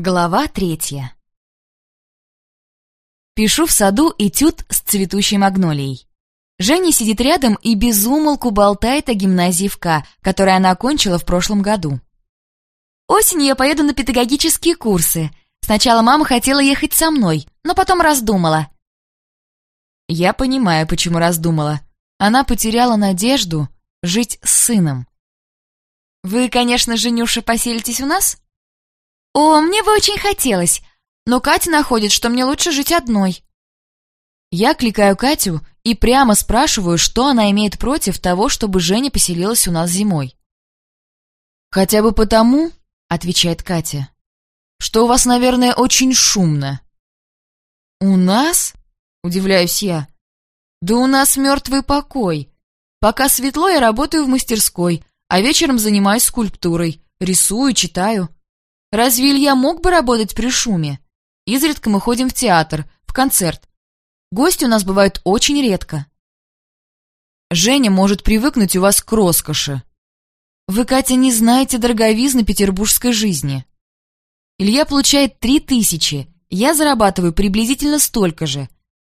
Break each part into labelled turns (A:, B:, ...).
A: Глава третья. Пишу в саду этюд с цветущей магнолией. Женя сидит рядом и безумолку болтает о гимназии в К, которую она окончила в прошлом году. Осенью я поеду на педагогические курсы. Сначала мама хотела ехать со мной, но потом раздумала. Я понимаю, почему раздумала. Она потеряла надежду жить с сыном. Вы, конечно, Женюша, поселитесь у нас? «О, мне бы очень хотелось, но Катя находит, что мне лучше жить одной». Я кликаю Катю и прямо спрашиваю, что она имеет против того, чтобы Женя поселилась у нас зимой. «Хотя бы потому», — отвечает Катя, — «что у вас, наверное, очень шумно». «У нас?» — удивляюсь я. «Да у нас мертвый покой. Пока светло, я работаю в мастерской, а вечером занимаюсь скульптурой, рисую, читаю. Разве Илья мог бы работать при шуме? Изредка мы ходим в театр, в концерт. Гости у нас бывают очень редко. Женя может привыкнуть у вас к роскоши. Вы, Катя, не знаете дороговизны петербургской жизни. Илья получает три тысячи, я зарабатываю приблизительно столько же.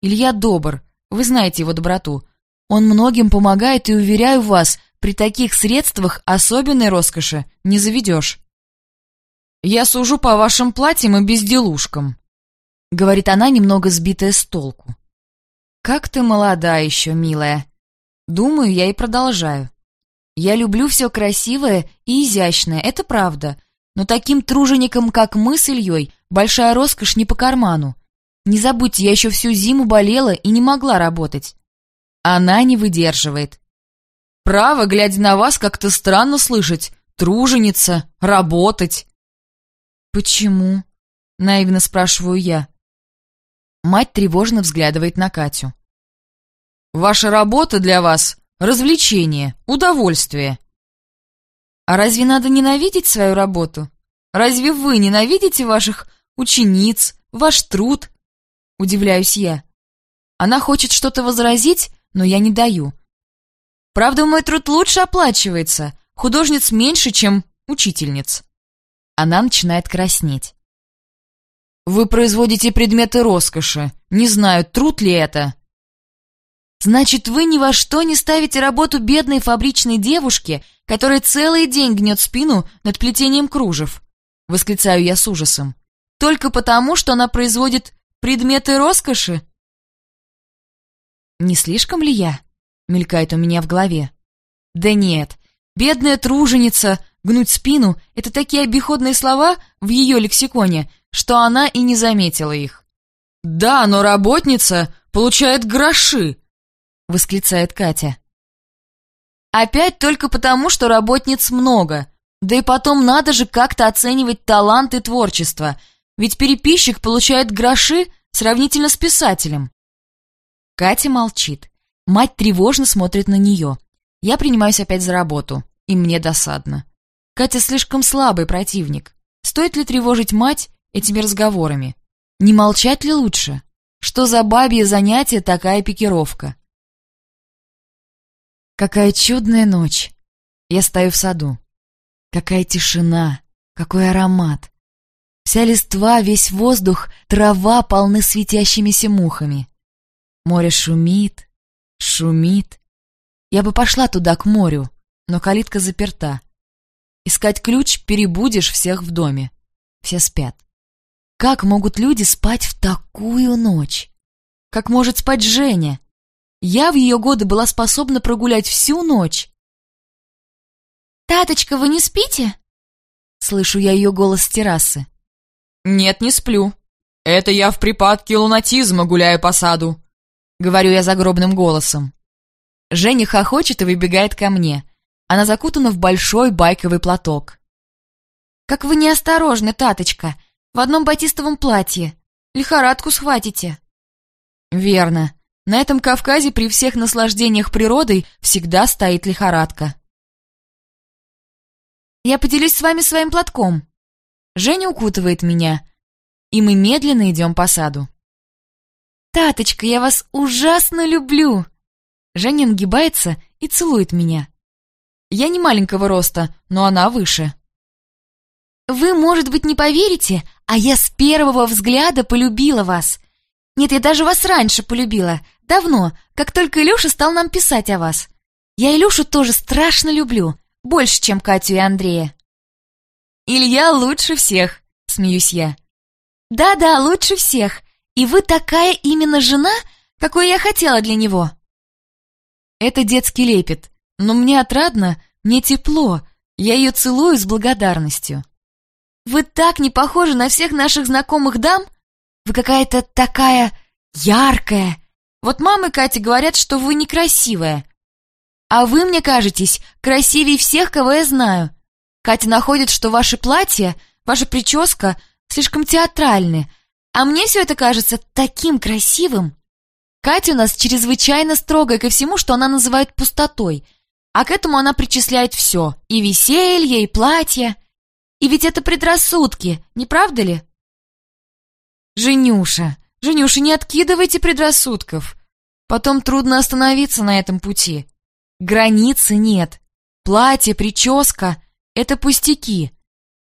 A: Илья добр, вы знаете его доброту. Он многим помогает и, уверяю вас, при таких средствах особенной роскоши не заведешь. «Я сужу по вашим платьям и безделушкам», — говорит она, немного сбитая с толку. «Как ты молода еще, милая!» Думаю, я и продолжаю. Я люблю все красивое и изящное, это правда, но таким труженикам, как мы с Ильей, большая роскошь не по карману. Не забудьте, я еще всю зиму болела и не могла работать. Она не выдерживает. Право, глядя на вас, как-то странно слышать. Труженица, работать. «Почему?» — наивно спрашиваю я. Мать тревожно взглядывает на Катю. «Ваша работа для вас — развлечение, удовольствие». «А разве надо ненавидеть свою работу? Разве вы ненавидите ваших учениц, ваш труд?» Удивляюсь я. Она хочет что-то возразить, но я не даю. Правда, мой труд лучше оплачивается, художниц меньше, чем учительниц. Она начинает краснеть. «Вы производите предметы роскоши. Не знаю, труд ли это?» «Значит, вы ни во что не ставите работу бедной фабричной девушки, которая целый день гнет спину над плетением кружев?» — восклицаю я с ужасом. «Только потому, что она производит предметы роскоши?» «Не слишком ли я?» — мелькает у меня в голове. «Да нет, бедная труженица, Гнуть спину — это такие обиходные слова в ее лексиконе, что она и не заметила их. «Да, но работница получает гроши!» — восклицает Катя. «Опять только потому, что работниц много. Да и потом надо же как-то оценивать талант и творчество, ведь переписчик получает гроши сравнительно с писателем». Катя молчит. Мать тревожно смотрит на нее. Я принимаюсь опять за работу, и мне досадно. Катя слишком слабый противник. Стоит ли тревожить мать этими разговорами? Не молчать ли лучше? Что за бабье занятие такая пикировка? Какая чудная ночь. Я стою в саду. Какая тишина, какой аромат. Вся листва, весь воздух, трава полны светящимися мухами. Море шумит, шумит. Я бы пошла туда, к морю, но калитка заперта. Искать ключ перебудешь всех в доме. Все спят. Как могут люди спать в такую ночь? Как может спать Женя? Я в ее годы была способна прогулять всю ночь. «Таточка, вы не спите?» Слышу я ее голос с террасы. «Нет, не сплю. Это я в припадке лунатизма гуляю по саду», — говорю я загробным голосом. Женя хохочет и выбегает ко мне. Она закутана в большой байковый платок. «Как вы неосторожны, Таточка! В одном батистовом платье! Лихорадку схватите!» «Верно. На этом Кавказе при всех наслаждениях природой всегда стоит лихорадка». «Я поделюсь с вами своим платком». Женя укутывает меня, и мы медленно идем по саду. «Таточка, я вас ужасно люблю!» Женя нагибается и целует меня. Я не маленького роста, но она выше. Вы, может быть, не поверите, А я с первого взгляда полюбила вас. Нет, я даже вас раньше полюбила. Давно, как только Илюша стал нам писать о вас. Я Илюшу тоже страшно люблю. Больше, чем Катю и Андрея. Илья лучше всех, смеюсь я. Да-да, лучше всех. И вы такая именно жена, какой я хотела для него. Это детский лепет, но мне отрадно, мне тепло, я ее целую с благодарностью. Вы так не похожи на всех наших знакомых дам. Вы какая-то такая яркая. Вот мамы Кати говорят, что вы некрасивая. А вы, мне кажетесь, красивее всех, кого я знаю. Катя находит, что ваше платье, ваша прическа слишком театральны, а мне все это кажется таким красивым. Катя у нас чрезвычайно строгая ко всему, что она называет пустотой, а к этому она причисляет все, и веселье, и платье. И ведь это предрассудки, не правда ли? Женюша, Женюша, не откидывайте предрассудков. Потом трудно остановиться на этом пути. Границы нет. Платье, прическа — это пустяки.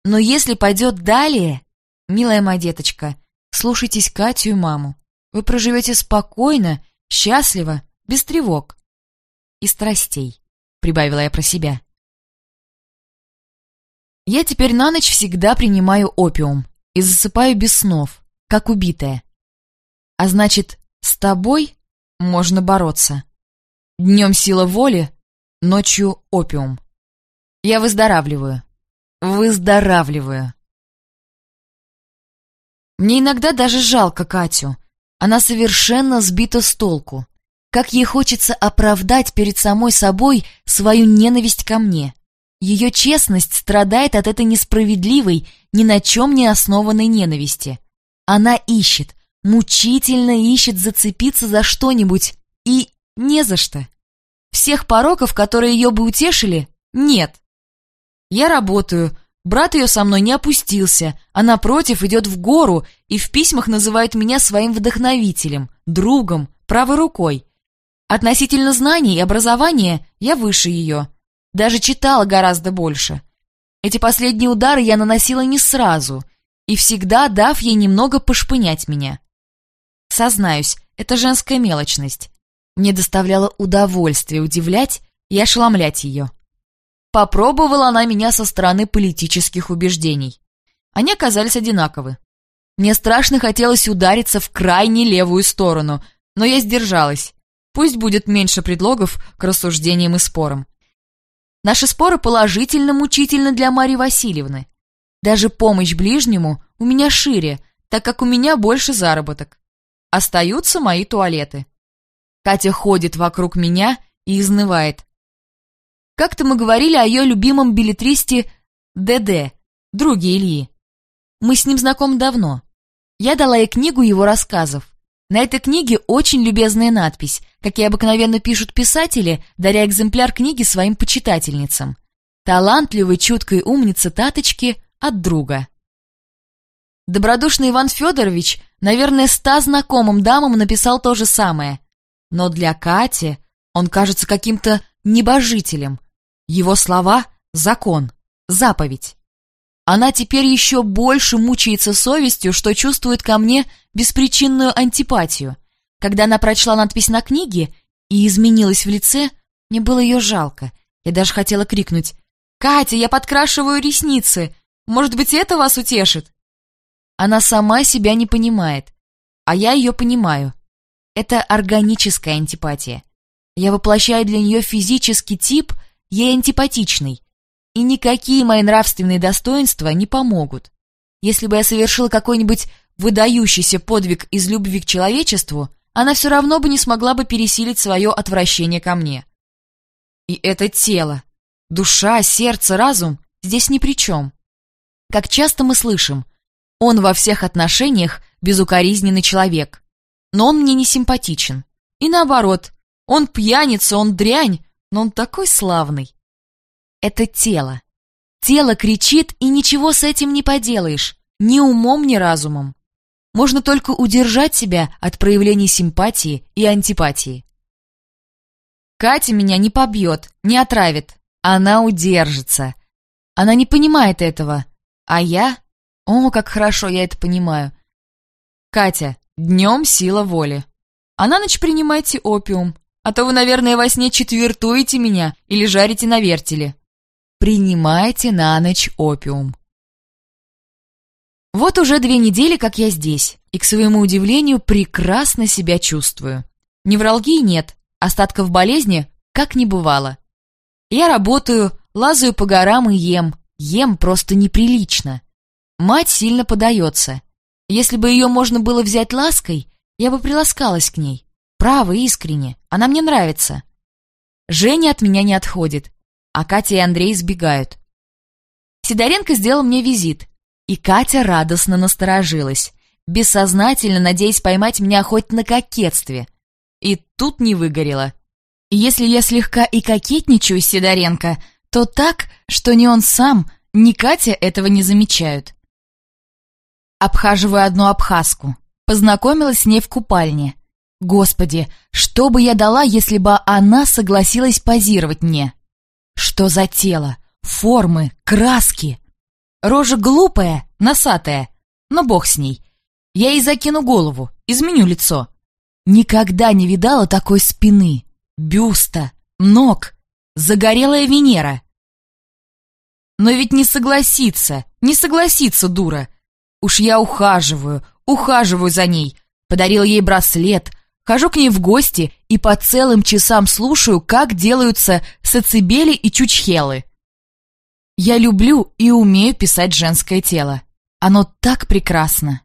A: Но если пойдет далее, милая моя деточка, слушайтесь Катю и маму. Вы проживете спокойно, счастливо, без тревог. И страстей, прибавила я про себя. Я теперь на ночь всегда принимаю опиум и засыпаю без снов, как убитая. А значит, с тобой можно бороться. Днем сила воли, ночью опиум. Я выздоравливаю. Выздоравливаю. Мне иногда даже жалко Катю. Она совершенно сбита с толку. Как ей хочется оправдать перед самой собой свою ненависть ко мне. Ее честность страдает от этой несправедливой, ни на чем не основанной ненависти. Она ищет, мучительно ищет зацепиться за что-нибудь, и не за что. Всех пороков, которые ее бы утешили, нет. Я работаю, брат ее со мной не опустился, а напротив идет в гору и в письмах называет меня своим вдохновителем, другом, правой рукой. Относительно знаний и образования я выше ее, даже читала гораздо больше. Эти последние удары я наносила не сразу и всегда дав ей немного пошпынять меня. Сознаюсь, это женская мелочность. Мне доставляло удовольствие удивлять и ошеломлять ее. Попробовала она меня со стороны политических убеждений. Они оказались одинаковы. Мне страшно хотелось удариться в крайне левую сторону, но я сдержалась. Пусть будет меньше предлогов к рассуждениям и спорам. Наши споры положительно мучительны для Марии Васильевны. Даже помощь ближнему у меня шире, так как у меня больше заработок. Остаются мои туалеты. Катя ходит вокруг меня и изнывает. Как-то мы говорили о ее любимом билетристе ДД, друге Ильи. Мы с ним знакомы давно. Я дала ей книгу его рассказов. На этой книге очень любезная надпись, как и обыкновенно пишут писатели, даря экземпляр книги своим почитательницам. Талантливой, чуткой умнице Таточки от друга. Добродушный Иван Федорович, наверное, ста знакомым дамам написал то же самое. Но для Кати он кажется каким-то небожителем. Его слова — закон, заповедь. Она теперь еще больше мучается совестью, что чувствует ко мне беспричинную антипатию. Когда она прочла надпись на книге и изменилась в лице, мне было ее жалко. Я даже хотела крикнуть «Катя, я подкрашиваю ресницы! Может быть, это вас утешит?» Она сама себя не понимает, а я ее понимаю. Это органическая антипатия. Я воплощаю для нее физический тип, ей антипатичный. И никакие мои нравственные достоинства не помогут. Если бы я совершил какой-нибудь выдающийся подвиг из любви к человечеству, она все равно бы не смогла бы пересилить свое отвращение ко мне. И это тело, душа, сердце, разум здесь ни при чем. Как часто мы слышим, он во всех отношениях безукоризненный человек, но он мне не симпатичен. И наоборот, он пьяница, он дрянь, но он такой славный это тело. Тело кричит, и ничего с этим не поделаешь, ни умом, ни разумом. Можно только удержать себя от проявлений симпатии и антипатии. Катя меня не побьет, не отравит. Она удержится. Она не понимает этого. А я? О, как хорошо я это понимаю. Катя, днем сила воли. А на ночь принимайте опиум, а то вы, наверное, во сне четвертуете меня или жарите на вертеле. Принимайте на ночь опиум. Вот уже две недели, как я здесь, и, к своему удивлению, прекрасно себя чувствую. Невралгии нет, остатков болезни как не бывало. Я работаю, лазаю по горам и ем. Ем просто неприлично. Мать сильно подается. Если бы ее можно было взять лаской, я бы приласкалась к ней. Право, искренне. Она мне нравится. Женя от меня не отходит, а Катя и Андрей сбегают. Сидоренко сделал мне визит, и Катя радостно насторожилась, бессознательно надеясь поймать меня хоть на кокетстве. И тут не выгорело. Если я слегка и кокетничаю с Сидоренко, то так, что ни он сам, ни Катя этого не замечают. Обхаживаю одну абхазку. Познакомилась с ней в купальне. Господи, что бы я дала, если бы она согласилась позировать мне? Что за тело? Формы, краски? Рожа глупая, носатая, но бог с ней. Я ей закину голову, изменю лицо. Никогда не видала такой спины, бюста, ног, загорелая Венера. Но ведь не согласится, не согласится, дура. Уж я ухаживаю, ухаживаю за ней. Подарил ей браслет, хожу к ней в гости и по целым часам слушаю, как делаются сацибели и чучхелы. Я люблю и умею писать женское тело. Оно так прекрасно.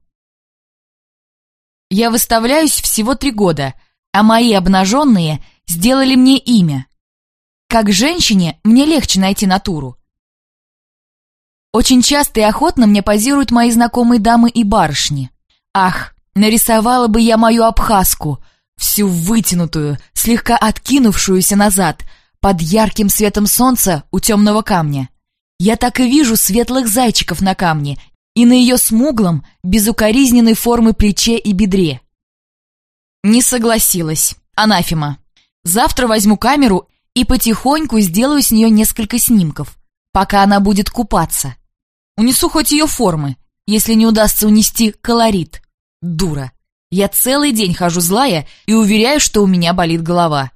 A: Я выставляюсь всего три года, а мои обнаженные сделали мне имя. Как женщине мне легче найти натуру. Очень часто и охотно мне позируют мои знакомые дамы и барышни. Ах, нарисовала бы я мою абхазку, всю вытянутую, слегка откинувшуюся назад, под ярким светом солнца у темного камня. Я так и вижу светлых зайчиков на камне и на ее смуглом, безукоризненной формы плече и бедре. Не согласилась. Анафема. Завтра возьму камеру и потихоньку сделаю с нее несколько снимков, пока она будет купаться. Унесу хоть ее формы, если не удастся унести колорит. Дура. Я целый день хожу злая и уверяю, что у меня болит голова.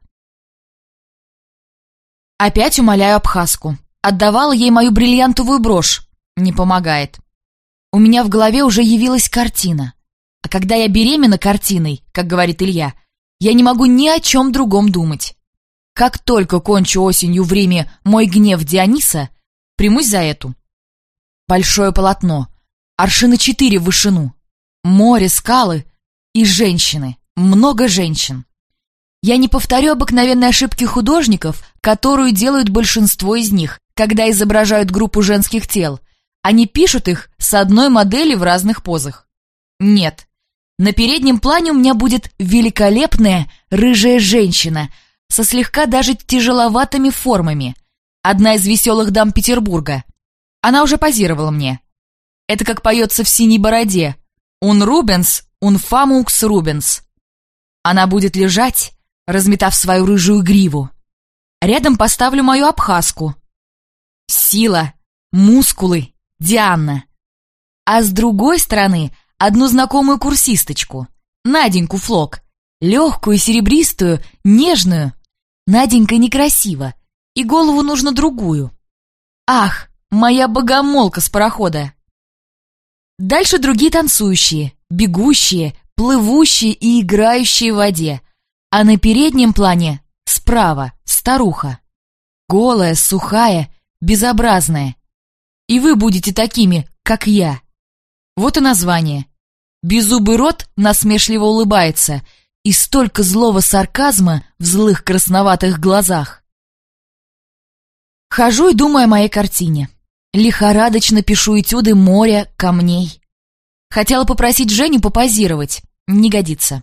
A: Опять умоляю Абхазку. Отдавала ей мою бриллиантовую брошь. Не помогает. У меня в голове уже явилась картина. А когда я беременна картиной, как говорит Илья, я не могу ни о чем другом думать. Как только кончу осенью время «Мой гнев Диониса», примусь за эту. Большое полотно. Аршина четыре в вышину. Море, скалы и женщины. Много женщин. Я не повторю обыкновенной ошибки художников, которую делают большинство из них, когда изображают группу женских тел. Они пишут их с одной модели в разных позах. Нет. На переднем плане у меня будет великолепная рыжая женщина со слегка даже тяжеловатыми формами. Одна из веселых дам Петербурга. Она уже позировала мне. Это как поется в «Синей бороде». «Un Рубенс, famux Рубенс». Она будет лежать, разметав свою рыжую гриву. Рядом поставлю мою абхазку, Сила, мускулы, Диана. А с другой стороны одну знакомую курсисточку, Наденьку Флок, легкую, серебристую, нежную. Наденька некрасива, и голову нужно другую. Ах, моя богомолка с парохода. Дальше другие танцующие, бегущие, плывущие и играющие в воде. А на переднем плане справа старуха. Голая, сухая, безобразное. И вы будете такими, как я. Вот и название. Беззубый рот насмешливо улыбается, и столько злого сарказма в злых красноватых глазах. Хожу и думаю о моей картине. Лихорадочно пишу этюды моря, камней. Хотела попросить Женю попозировать. Не годится.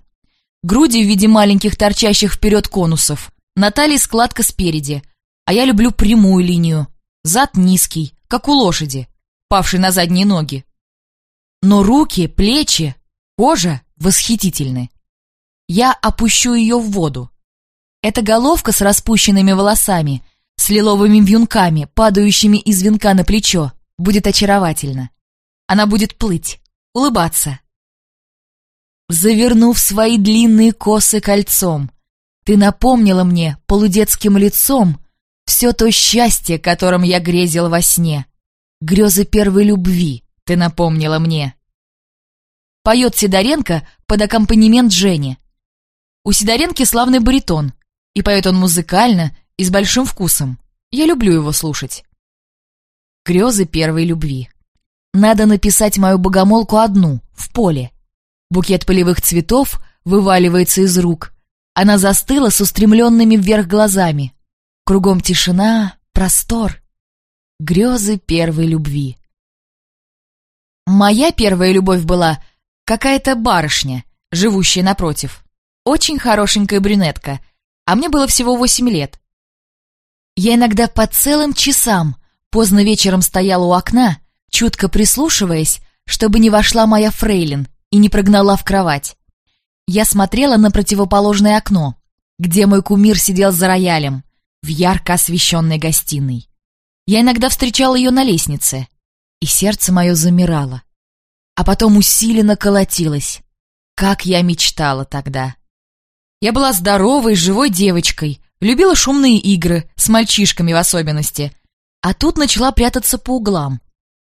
A: Груди в виде маленьких торчащих вперед конусов. На складка спереди. А я люблю прямую линию. Зад низкий, как у лошади, павшей на задние ноги. Но руки, плечи, кожа восхитительны. Я опущу ее в воду. Эта головка с распущенными волосами, с лиловыми вьюнками, падающими из венка на плечо, будет очаровательна. Она будет плыть, улыбаться. Завернув свои длинные косы кольцом, ты напомнила мне полудетским лицом все то счастье, которым я грезил во сне. Грезы первой любви ты напомнила мне. Поет Сидоренко под аккомпанемент Жени. У Сидоренки славный баритон, и поет он музыкально и с большим вкусом. Я люблю его слушать. Грезы первой любви. Надо написать мою богомолку одну, в поле. Букет полевых цветов вываливается из рук. Она застыла с устремленными вверх глазами. Кругом тишина, простор. Грезы первой любви. Моя первая любовь была какая-то барышня, живущая напротив. Очень хорошенькая брюнетка, а мне было всего восемь лет. Я иногда по целым часам поздно вечером стояла у окна, чутко прислушиваясь, чтобы не вошла моя фрейлин и не прогнала в кровать. Я смотрела на противоположное окно, где мой кумир сидел за роялем, в ярко освещенной гостиной. Я иногда встречала ее на лестнице, и сердце мое замирало, а потом усиленно колотилось. Как я мечтала тогда! Я была здоровой, живой девочкой, любила шумные игры, с мальчишками в особенности, а тут начала прятаться по углам.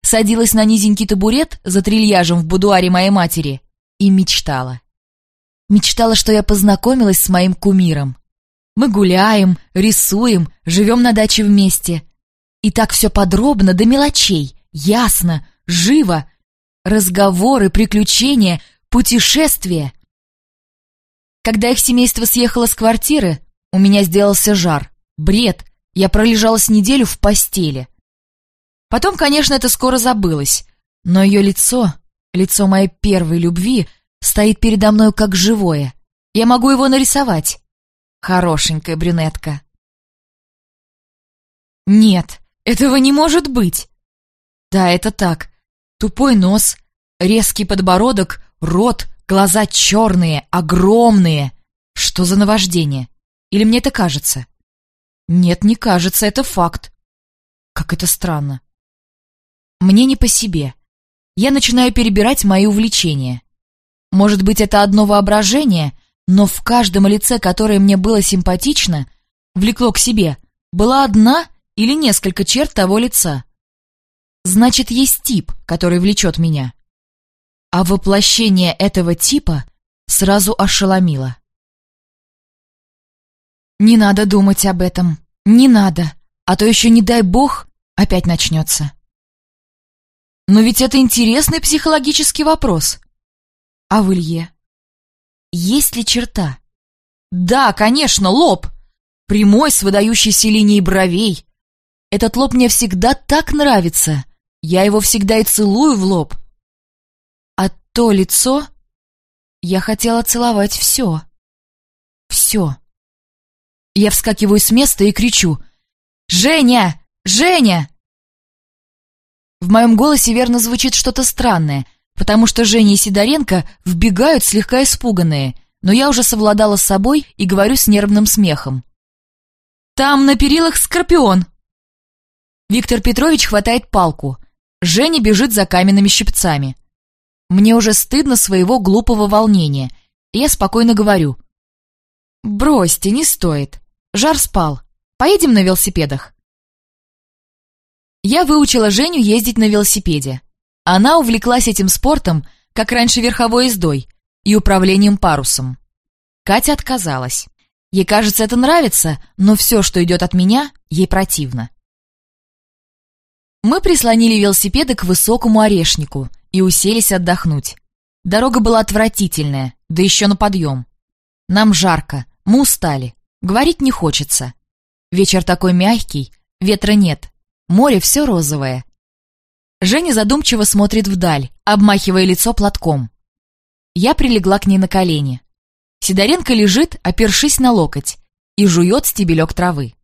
A: Садилась на низенький табурет за трильяжем в будуаре моей матери и мечтала. Мечтала, что я познакомилась с моим кумиром. Мы гуляем, рисуем, живем на даче вместе. И так все подробно, до мелочей, ясно, живо. Разговоры, приключения, путешествия. Когда их семейство съехало с квартиры, у меня сделался жар, бред. Я пролежала с неделю в постели. Потом, конечно, это скоро забылось, но ее лицо, лицо моей первой любви, стоит передо мной как живое. Я могу его нарисовать. Хорошенькая брюнетка. Нет, этого не может быть. Да, это так. Тупой нос, резкий подбородок, рот, глаза черные, огромные. Что за наваждение? Или мне это кажется? Нет, не кажется, это факт. Как это странно. Мне не по себе. Я начинаю перебирать мои увлечения. Может быть, это одно воображение, но в каждом лице, которое мне было симпатично, влекло к себе, была одна или несколько черт того лица. Значит, есть тип, который влечет меня. А воплощение этого типа сразу ошеломило. Не надо думать об этом, не надо, а то еще, не дай бог, опять начнется. Но ведь это интересный психологический вопрос. А в Илье? Есть ли черта? Да, конечно, лоб. Прямой, с выдающейся линией бровей. Этот лоб мне всегда так нравится. Я его всегда и целую в лоб. А то лицо... Я хотела целовать все. Все. Я вскакиваю с места и кричу. «Женя! Женя!» В моем голосе верно звучит что-то странное — потому что Женя и Сидоренко вбегают слегка испуганные, но я уже совладала с собой и говорю с нервным смехом. «Там на перилах скорпион!» Виктор Петрович хватает палку. Женя бежит за каменными щипцами. Мне уже стыдно своего глупого волнения, и я спокойно говорю. «Бросьте, не стоит. Жар спал. Поедем на велосипедах». Я выучила Женю ездить на велосипеде. Она увлеклась этим спортом, как раньше верховой ездой и управлением парусом. Катя отказалась. Ей кажется, это нравится, но все, что идет от меня, ей противно. Мы прислонили велосипеды к высокому орешнику и уселись отдохнуть. Дорога была отвратительная, да еще на подъем. Нам жарко, мы устали, говорить не хочется. Вечер такой мягкий, ветра нет, море все розовое, Женя задумчиво смотрит вдаль, обмахивая лицо платком. Я прилегла к ней на колени. Сидоренко лежит, опершись на локоть, и жует стебелек травы.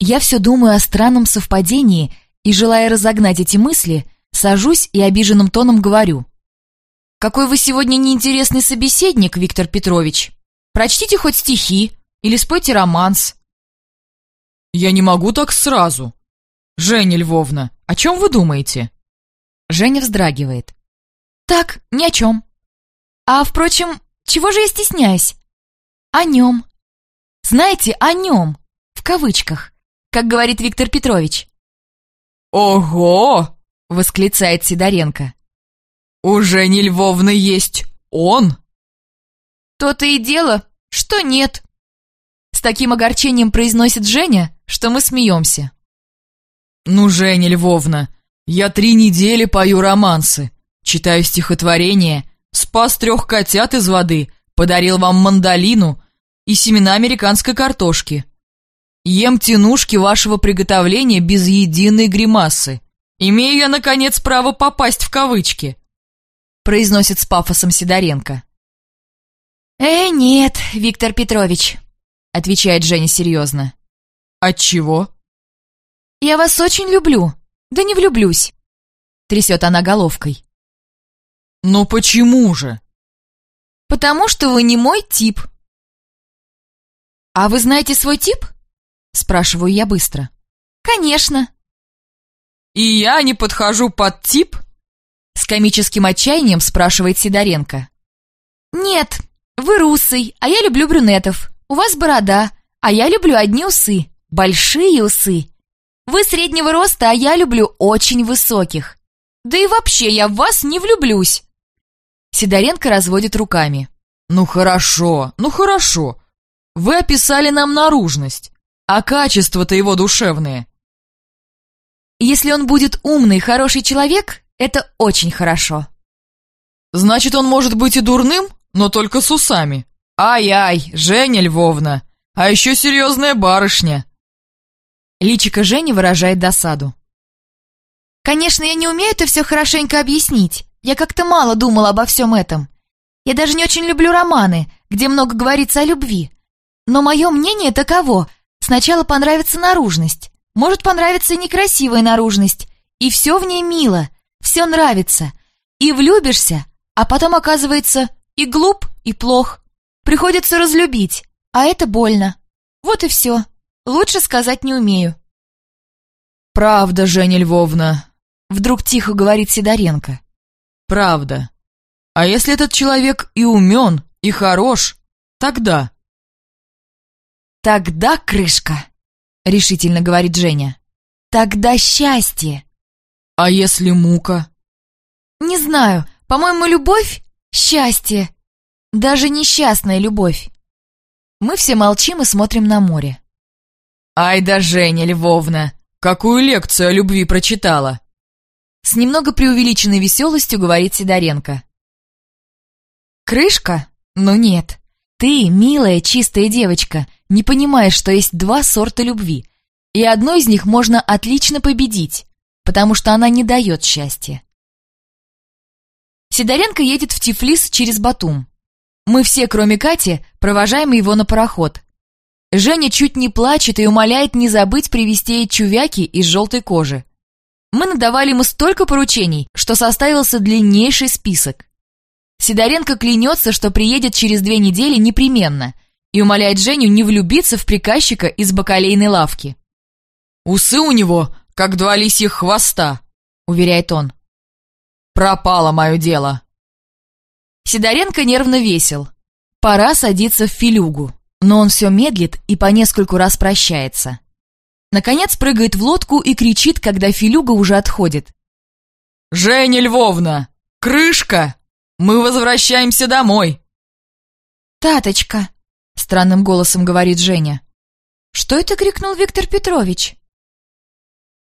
A: Я все думаю о странном совпадении и, желая разогнать эти мысли, сажусь и обиженным тоном говорю. «Какой вы сегодня неинтересный собеседник, Виктор Петрович! Прочтите хоть стихи или спойте романс!»
B: «Я не могу так сразу!» «Женя Львовна, о чем вы думаете?»
A: Женя вздрагивает. «Так, ни о чем. А, впрочем, чего же я стесняюсь? О нем. Знаете, о нем, в кавычках, как говорит Виктор Петрович».
B: «Ого!»
A: — восклицает Сидоренко.
B: «У Жени Львовны есть он?»
A: «То-то и дело, что нет». Таким огорчением произносит Женя, что мы смеемся.
B: «Ну, Женя Львовна, я три недели пою романсы, читаю стихотворения, спас трех котят из воды, подарил вам мандолину и семена американской картошки. Ем тянушки вашего приготовления без единой гримасы. Имею я, наконец, право попасть в кавычки», произносит с пафосом Сидоренко.
A: «Э, нет, Виктор Петрович», отвечает Женя серьезно.
B: «Отчего?»
A: «Я вас очень люблю, да не влюблюсь», трясет она головкой.
B: «Но почему же?»
A: «Потому что вы не мой тип». «А вы знаете свой тип?» Спрашиваю я быстро. «Конечно».
B: «И я не подхожу под тип?»
A: С комическим отчаянием спрашивает Сидоренко. «Нет, вы русый, а я люблю брюнетов. У вас борода, а я люблю одни усы. Большие усы. Вы среднего роста, а я люблю очень высоких. Да и вообще я в вас не влюблюсь». Сидоренко разводит руками.
B: «Ну хорошо, ну хорошо. Вы описали нам наружность. А качества-то его душевные.
A: Если он будет умный, хороший человек, это очень хорошо.
B: Значит, он может быть и дурным, но только с усами. Ай-ай, Женя Львовна, а еще серьезная барышня.
A: Личико Жени выражает досаду. Конечно, я не умею это все хорошенько объяснить. Я как-то мало думала обо всем этом. Я даже не очень люблю романы, где много говорится о любви. Но мое мнение таково, Сначала понравится наружность, может понравиться некрасивая наружность, и все в ней мило, все нравится, и влюбишься, а потом оказывается и глуп, и плох. Приходится разлюбить, а это больно. Вот и все. Лучше сказать не умею.
B: «Правда, Женя Львовна», —
A: вдруг тихо говорит Сидоренко.
B: «Правда. А если этот человек и умен, и хорош, тогда...»
A: «Тогда крышка», — решительно говорит Женя. «Тогда счастье».
B: «А если мука?»
A: «Не знаю. По-моему, любовь — счастье. Даже несчастная любовь». Мы все молчим и смотрим на море.
B: «Ай да Женя Львовна! Какую лекцию о любви прочитала!»
A: С немного преувеличенной веселостью говорит Сидоренко. «Крышка? Ну нет. Ты, милая, чистая девочка, не понимаешь, что есть два сорта любви, и одной из них можно отлично победить, потому что она не дает счастья. Сидоренко едет в Тифлис через Батум. Мы все, кроме Кати, провожаем его на пароход. Женя чуть не плачет и умоляет не забыть привезти ей чувяки из желтой кожи. Мы надавали ему столько поручений, что составился длиннейший список. Сидоренко клянется, что приедет через две недели непременно и умоляет Женю не влюбиться в приказчика из бакалейной лавки.
B: «Усы у него, как два лисьих хвоста», — уверяет он. «Пропало мое дело».
A: Сидоренко нервно весел. Пора садиться в филюгу, но он все медлит и по нескольку раз прощается. Наконец прыгает в лодку и кричит, когда филюга уже отходит.
B: «Женя Львовна! Крышка!» Мы возвращаемся домой!»
A: «Таточка!» — странным голосом говорит Женя. «Что это крикнул Виктор Петрович?»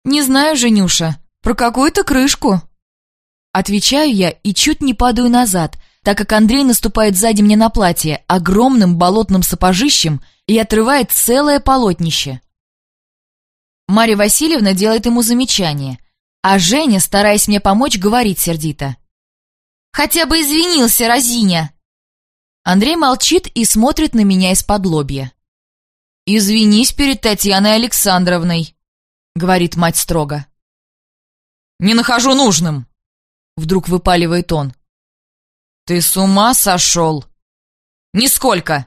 A: «Не знаю, Женюша, про какую-то крышку!» Отвечаю я и чуть не падаю назад, так как Андрей наступает сзади мне на платье огромным болотным сапожищем и отрывает целое полотнище. Марья Васильевна делает ему замечание, а Женя, стараясь мне помочь, говорит сердито. Хотя бы извинился, разиня!» Андрей молчит и смотрит на меня из-под лобья. «Извинись перед Татьяной Александровной», — говорит мать строго.
B: «Не нахожу нужным», — вдруг выпаливает он. «Ты с ума сошел?» «Нисколько!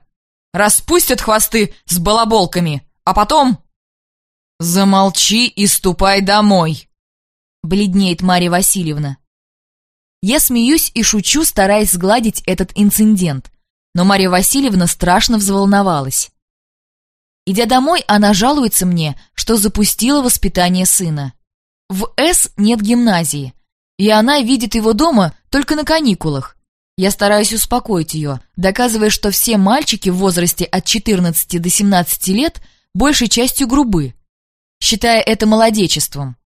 B: Распустят хвосты с балаболками, а потом...» «Замолчи и ступай домой», — бледнеет Марья Васильевна.
A: Я смеюсь и шучу, стараясь сгладить этот инцидент, но Марья Васильевна страшно взволновалась. Идя домой, она жалуется мне, что запустила воспитание сына. В С нет гимназии, и она видит его дома только на каникулах. Я стараюсь успокоить ее, доказывая, что все мальчики в возрасте от 14 до 17 лет большей частью грубы, считая это молодечеством.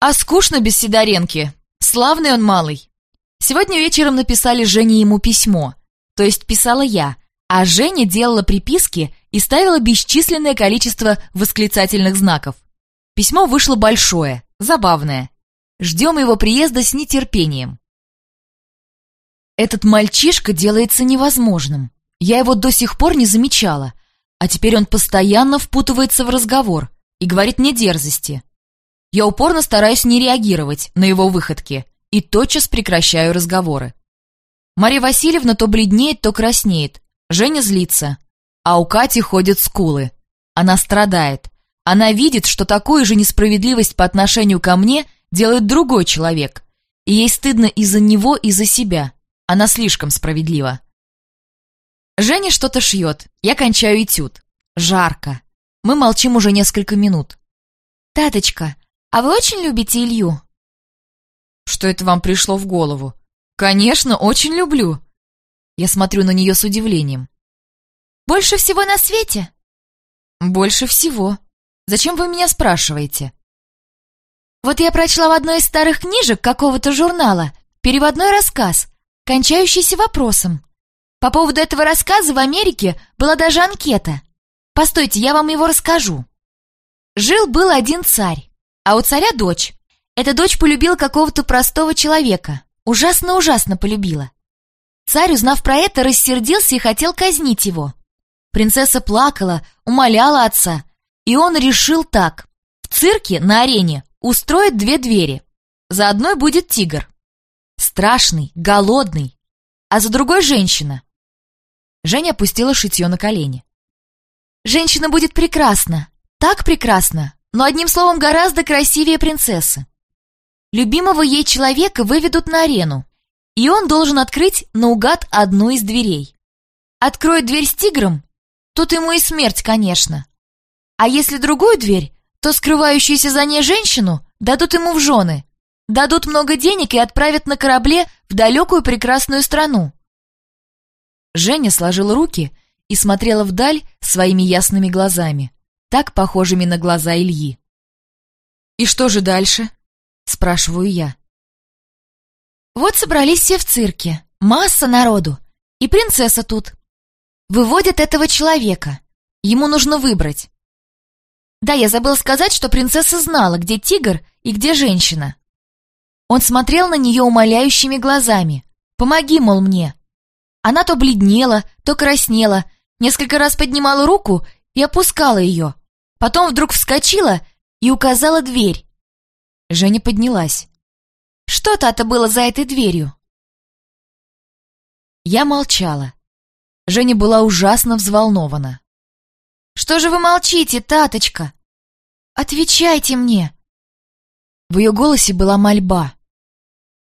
A: А скучно без Сидоренки. Славный он малый. Сегодня вечером написали Жене ему письмо, то есть писала я, а Женя делала приписки и ставила бесчисленное количество восклицательных знаков. Письмо вышло большое, забавное. Ждем его приезда с нетерпением. Этот мальчишка делается невозможным. Я его до сих пор не замечала, а теперь он постоянно впутывается в разговор и говорит мне дерзости. Я упорно стараюсь не реагировать на его выходки и тотчас прекращаю разговоры. Мария Васильевна то бледнеет, то краснеет. Женя злится. А у Кати ходят скулы. Она страдает. Она видит, что такую же несправедливость по отношению ко мне делает другой человек. И ей стыдно из-за него и за себя. Она слишком справедлива. Женя что-то шьет. Я кончаю этюд. Жарко. Мы молчим уже несколько минут. «Таточка, а вы очень любите Илью?»
B: «Что это вам пришло в голову?» «Конечно, очень люблю!» Я смотрю на нее с удивлением.
A: «Больше всего на свете?»
B: «Больше всего. Зачем вы меня спрашиваете?»
A: «Вот я прочла в одной из старых книжек какого-то журнала переводной рассказ, кончающийся вопросом. По поводу этого рассказа в Америке была даже анкета. Постойте, я вам его расскажу. Жил-был один царь. А у царя дочь. Эта дочь полюбила какого-то простого человека. Ужасно-ужасно полюбила. Царь, узнав про это, рассердился и хотел казнить его. Принцесса плакала, умоляла отца, и он решил так. В цирке на арене устроит две двери. За одной будет тигр. Страшный, голодный. А за другой женщина. Женя опустила шитье на колени. Женщина будет прекрасна, так прекрасна, но одним словом гораздо красивее принцессы. Любимого ей человека выведут на арену, и он должен открыть наугад одну из дверей. Откроет дверь с тигром, тут ему и смерть, конечно. А если другую дверь, то скрывающуюся за ней женщину дадут ему в жены, дадут много денег и отправят на корабле в далекую прекрасную страну. Женя сложила руки и смотрела вдаль своими ясными глазами так похожими на глаза Ильи.
B: «И что же дальше?» — спрашиваю я.
A: «Вот собрались все в цирке, масса народу, и принцесса тут. Выводят этого человека, ему нужно выбрать. Да, я забыл сказать, что принцесса знала, где тигр и где женщина. Он смотрел на нее умоляющими глазами. «Помоги, мол, мне». Она то бледнела, то краснела, несколько раз поднимала руку и опускала ее, Потом вдруг вскочила и указала дверь. Женя поднялась. Что-то-то было за этой дверью. Я молчала. Женя была ужасно взволнована. «Что же вы молчите, таточка? Отвечайте мне!» В ее голосе была мольба.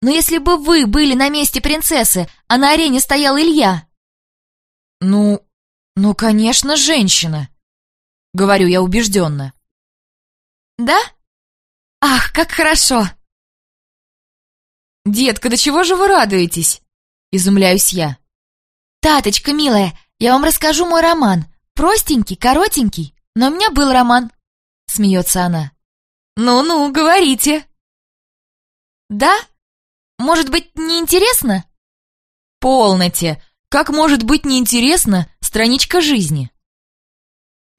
A: «Но если бы вы были на месте принцессы, а на арене стоял Илья...»
B: «Ну, ну, конечно, женщина!» — говорю я убежденно.
A: «Да? Ах, как хорошо!»
B: «Детка, до чего же вы радуетесь?» — изумляюсь я.
A: «Таточка, милая, я вам расскажу мой роман. Простенький, коротенький, но у меня был роман», — смеется она.
B: «Ну-ну, говорите».
A: «Да? Может быть, неинтересно?»
B: «Полноте! Как может быть неинтересно страничка жизни?»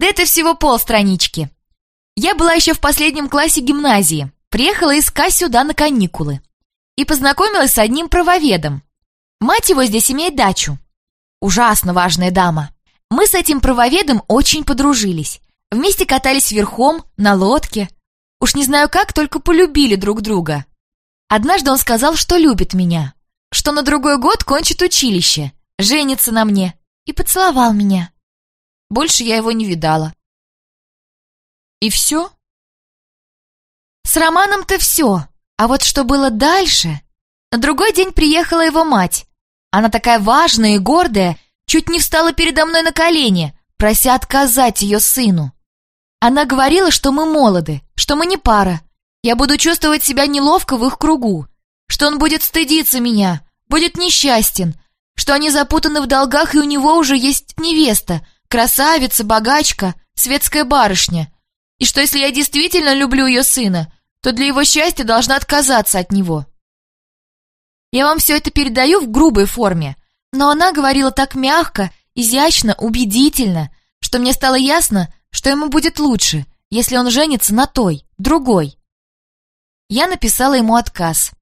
A: Да это всего полстранички. Я была еще в последнем классе гимназии, приехала из Ка сюда на каникулы и познакомилась с одним правоведом. Мать его здесь имеет дачу. Ужасно важная дама. Мы с этим правоведом очень подружились. Вместе катались верхом, на лодке. Уж не знаю как, только полюбили друг друга. Однажды он сказал, что любит меня, что на другой год кончит училище, женится на мне и поцеловал меня. Больше я его не видала.
B: И все?
A: С Романом-то все. А вот что было дальше, На другой день приехала его мать. Она такая важная и гордая, чуть не встала передо мной на колени, прося отказать ее сыну. Она говорила, что мы молоды, что мы не пара. Я буду чувствовать себя неловко в их кругу, что он будет стыдиться меня, будет несчастен, что они запутаны в долгах, и у него уже есть невеста, красавица, богачка, светская барышня, и что если я действительно люблю ее сына, то для его счастья должна отказаться от него. Я вам все это передаю в грубой форме, но она говорила так мягко, изящно, убедительно, что мне стало ясно, что ему будет лучше, если он женится на той, другой. Я написала ему отказ.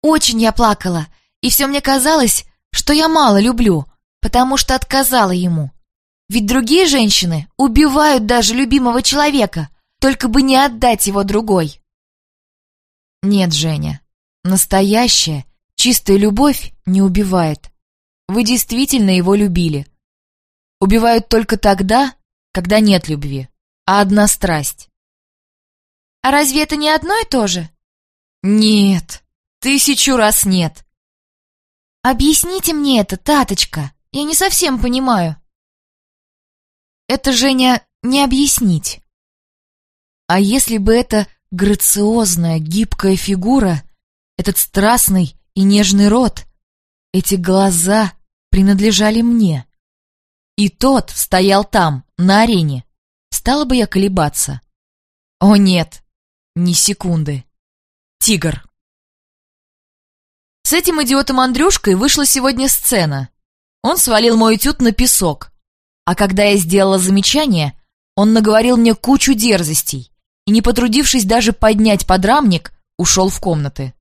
A: Очень я плакала, и все мне казалось, что я мало люблю, потому что отказала ему. Ведь другие женщины убивают даже любимого человека, только бы не отдать его другой. Нет, Женя, настоящая, чистая любовь не убивает. Вы действительно его любили. Убивают только тогда, когда нет любви, а одна страсть. А разве это не одно и то же? Нет, тысячу раз нет. Объясните мне это, таточка, я не совсем понимаю. Это, Женя, не объяснить. А если бы эта грациозная, гибкая фигура, этот страстный и нежный рот, эти глаза принадлежали мне. И тот стоял там, на арене. Стала бы я колебаться? О нет, ни секунды. Тигр. С этим идиотом Андрюшкой вышла сегодня сцена. Он свалил мой этюд на песок. А когда я сделала замечание, он наговорил мне кучу дерзостей и, не потрудившись даже поднять подрамник, ушел в комнаты.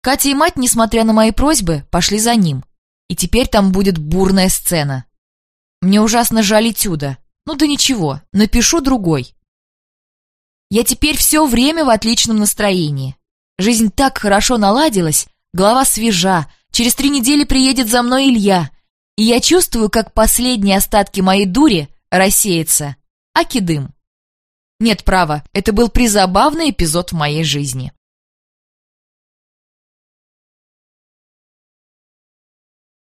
A: Катя и мать, несмотря на мои просьбы, пошли за ним. И теперь там будет бурная сцена. Мне ужасно жаль этюда. Ну да ничего, напишу другой. Я теперь все время в отличном настроении. Жизнь так хорошо наладилась, голова свежа, через три недели приедет за мной Илья, и я чувствую, как последние остатки моей дури рассеются. Акидым. Нет, права, это был призабавный эпизод в моей жизни.